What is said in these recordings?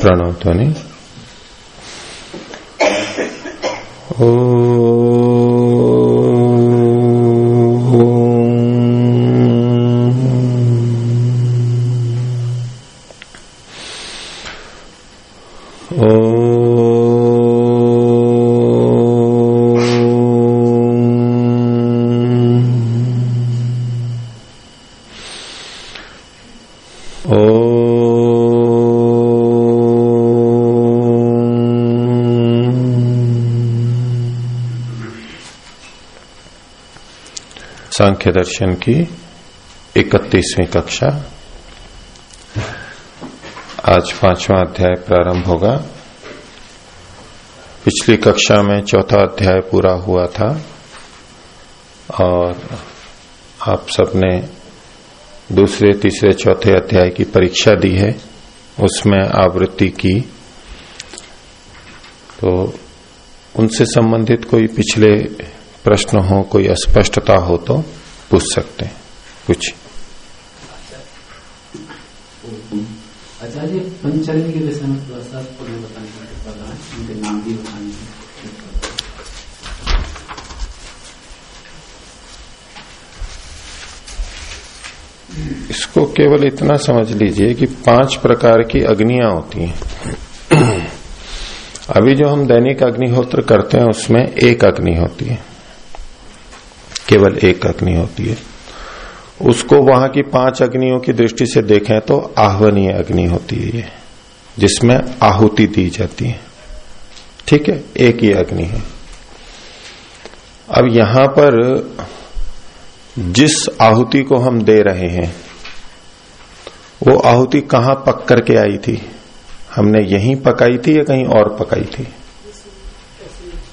प्रणव ध्वनि सांख्य दर्शन की इकतीसवीं कक्षा। आज पांचवा अध्याय प्रारंभ होगा। पिछली कक्षा में चौथा अध्याय पूरा हुआ था और आप सबने दूसरे, तीसरे, चौथे अध्याय की परीक्षा दी है। उसमें आवृत्ति की। तो उनसे संबंधित कोई पिछले प्रश्न हो, कोई अस्पष्टता हो तो पूछ सकते हैं। कुछ। आचार्य पंचरणी के विषय में थोड़ा सा बताने का उनके नाम भी बताने इसको केवल इतना समझ लीजिए कि पाँच प्रकार की अग्नियाँ होती हैं। अभी जो हम दैनिक अग्निहोत्र करते हैं उसमें एक अग्नि होती है। केवल एक अग्नि होती है। उसको वहाँ की पाँच अग्नियों की दृष्टि से देखें तो आह्वनीय अग्नि होती है ये, जिसमें आहुति दी जाती है। ठीक है, एक ही अग्नि है। अब यहाँ पर जिस आहुति को हम दे रहे हैं, वो आहुति कहाँ पक करके आई थी? हमने यहीं पकाई थी या कहीं और पकाई थी?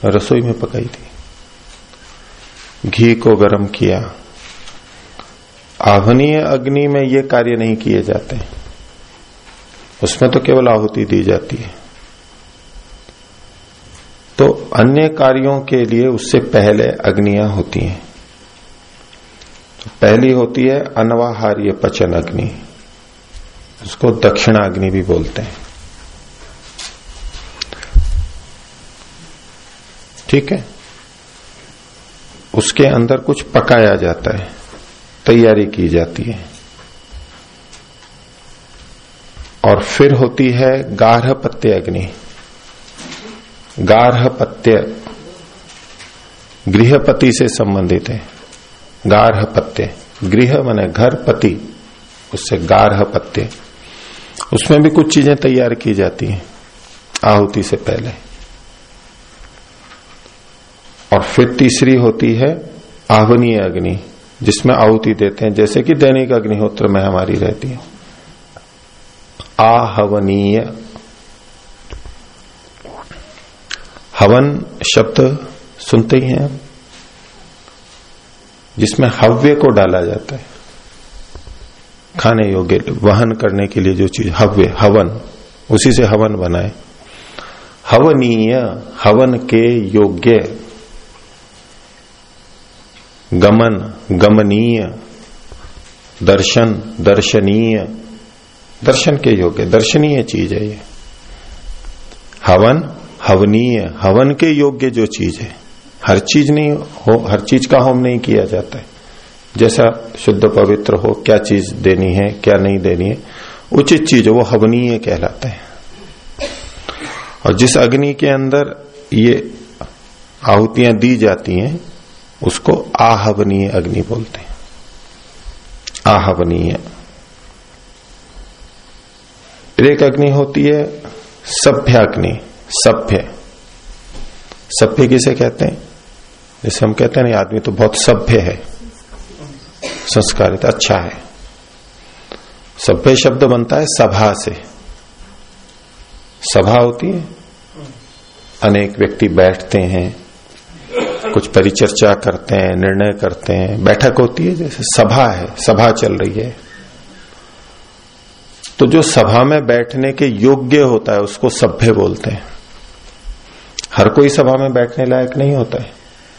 रसोई में पकाई थी। घी को गर्म किया। आभनीय अग्नि में ये कार्य नहीं किए जाते। उसमें तो केवल आहुति दी जाती है। तो अन्य कार्यों के लिए उससे पहले अग्नियाँ होती हैं। तो पहली होती है अनवाहार्य पचन अग्नि। उसको दक्षिणा अग्नि भी बोलते हैं। ठीक है? उसके अंदर कुछ पकाया जाता है, तैयारी की जाती है। और फिर होती है गाढ़ पत्य अग्नि। गाढ़ पत्य गृहपति से संबंधित है। गाढ़ पत्य गृह माने घर पति उससे गाढ़ पत्य उसमें भी कुछ चीज़ें तैयार की जाती हैं, आहुति से पहले। और फिर तीसरी होती है आवनीय अग्नि, जिसमें आहुति देते हैं, जैसे कि दैनिक अग्निहोत्र में हमारी रहती है। आहवनीय। हवन शब्द सुनते ही हैं, जिसमें हव्य को डाला जाता है। खाने योग्य, वहन करने के लिए जो चीज़, हव्य, हवन, उसी से हवन बनाए हवनीय, हवन के योग्य। गमन, गमनीय, दर्शन, दर्शनीय। दर्शन के योग्य, दर्शनीय चीज़ है ये। हवन, हवनीय, हवन के योग्य जो चीज़ है। हर चीज़ नहीं हो, हर चीज़ का होम नहीं किया जाता है। जैसा शुद्ध पवित्र हो, क्या चीज़ देनी है, क्या नहीं देनी है, उचित चीज़ वो हवनीय कहलाता है। और जिस अग्नि के अंदर ये आहुतियाँ दी जाती हैं उसको आहवनीय अग्नि बोलते हैं। आहवनीय। एक अग्नि होती है, सभ्य अग्नि, सभ्य। सभ्य किसे कहते हैं? जैसे हम कहते हैं ना आदमी तो बहुत सभ्य है। संस्कारित अच्छा है। सभ्य शब्द बनता है सभा से। सभा होती है। अनेक व्यक्ति बैठते हैं। कुछ परिचर्चा करते हैं, निर्णय करते हैं। बैठक होती है, जैसे सभा है, सभा चल रही है। तो जो सभा में बैठने के योग्य होता है, उसको सभ्य बोलते हैं। हर कोई सभा में बैठने लायक नहीं होता है।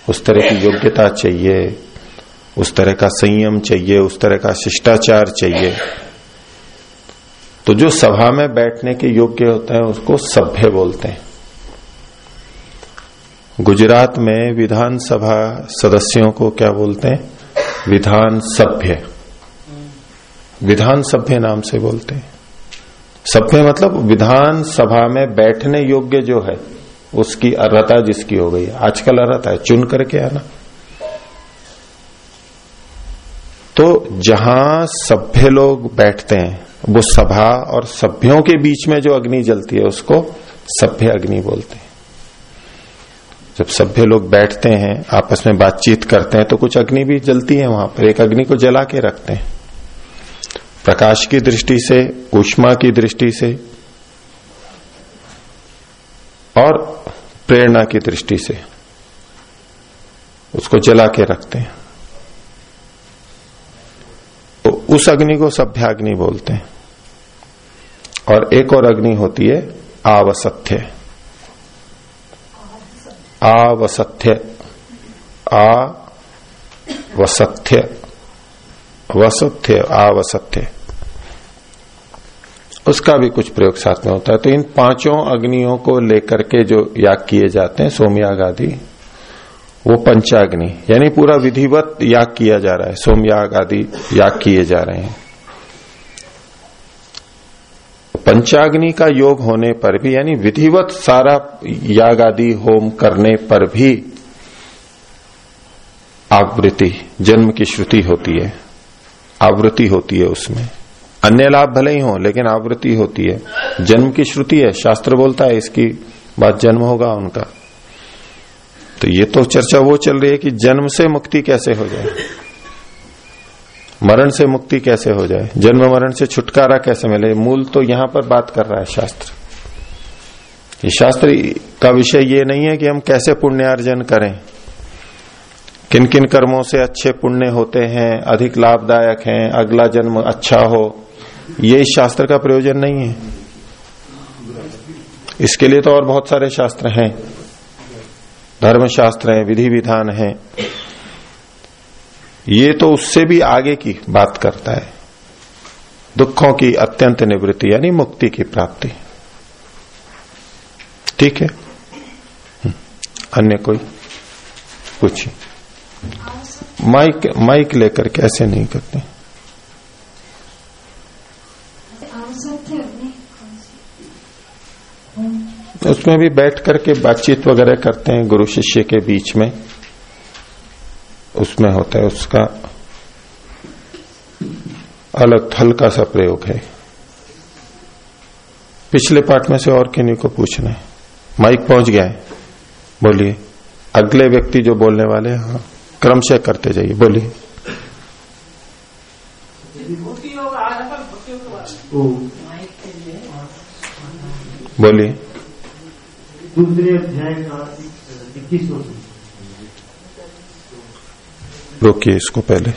उस तरह की योग्यता चाहिए, उस तरह का संयम चाहिए, उस तरह का शिष्टाचार चाहिए। तो जो सभा में बैठने के योग्य होते हैं, उसको सभ्य बोलते हैं। गुजरात में विधानसभा सदस्यों को क्या बोलते हैं? विधान सभ्य विधान सभ्य नाम से बोलते हैं। सभ्य मतलब विधान सभा में बैठने योग्य जो है, उसकी अर्हता जिसकी हो गई। आजकल अर्हता है, चुन करके आना। तो जहाँ सभ्य लोग बैठते हैं, वो सभा और सभ्यों के बीच में जो अग्नि जलती है, उसको सभ्य अग्नि बोलते हैं। जब सभ्य लोग बैठते हैं, आपस में बातचीत करते हैं तो कुछ अग्नि भी जलती है वहाँ पर। एक अग्नि को जला के रखते हैं। प्रकाश की दृष्टि से, उष्मा की दृष्टि से, और प्रेरणा की दृष्टि से उसको जला के रखते हैं। तो उस अग्नि को सभ्याग्नि बोलते हैं। और एक और अग्नि होती है आवसथ्य आवसथ्य। आ वसथ्य वसथ्य आवसथ्य। उसका भी कुछ प्रयोग साथ में होता है। तो इन पाँचों अग्नियों को लेकर के जो याग किए जाते हैं सोमयाग आदि वो पंचाग्नि, यानी पूरा विधिवत याग किया जा रहा है। सोमयाग आदि याग किए जा रहे हैं। पंचाग्नि का योग होने पर भी, यानी विधिवत सारा याग आदि होम करने पर भी आवृत्ति, जन्म की श्रुति होती है। आवृत्ति होती है उसमें। अन्य लाभ भले ही हो, लेकिन आवृत्ति होती है। जन्म की श्रुति है, शास्त्र बोलता है, इसकी बात जन्म होगा उनका। तो ये तो चर्चा वो चल रही है कि जन्म से मुक्ति कैसे हो जाए। मरण से मुक्ति कैसे हो जाए? जन्म मरण से छुटकारा कैसे मिले? मूल तो यहाँ पर बात कर रहा है शास्त्र। ये शास्त्र का विषय ये नहीं है कि हम कैसे पुण्यार्जन करें। किन किन कर्मों से अच्छे पुण्य होते हैं, अधिक लाभदायक हैं, अगला जन्म अच्छा हो, ये इस शास्त्र का प्रयोजन नहीं है। इसके लिए तो और बहुत सारे शास्त्र हैं। धर्म शास्त्र हैं विधि विधान है। ये तो उससे भी आगे की बात करता है। दुखों की अत्यंत निवृत्ति यानी मुक्ति की प्राप्ति। ठीक है? हम्म। अन्य कोई? पूछिए माइक माइक लेकर कैसे नहीं करते। उसमें भी बैठ करके बातचीत वगैरह करते हैं गुरु शिष्य के बीच में। उसमें होता है, उसका अलग हल्का सा प्रयोग है। पिछले पार्ट में से और किन्हीं को पूछना है? माइक पहुँच गया है। बोलिए। अगले व्यक्ति जो बोलने वाले हैं क्रमशः करते जाइए, बोलिए। बोलिए। दूसरे अध्याय का इक्कीस रोकिए इसको पहले।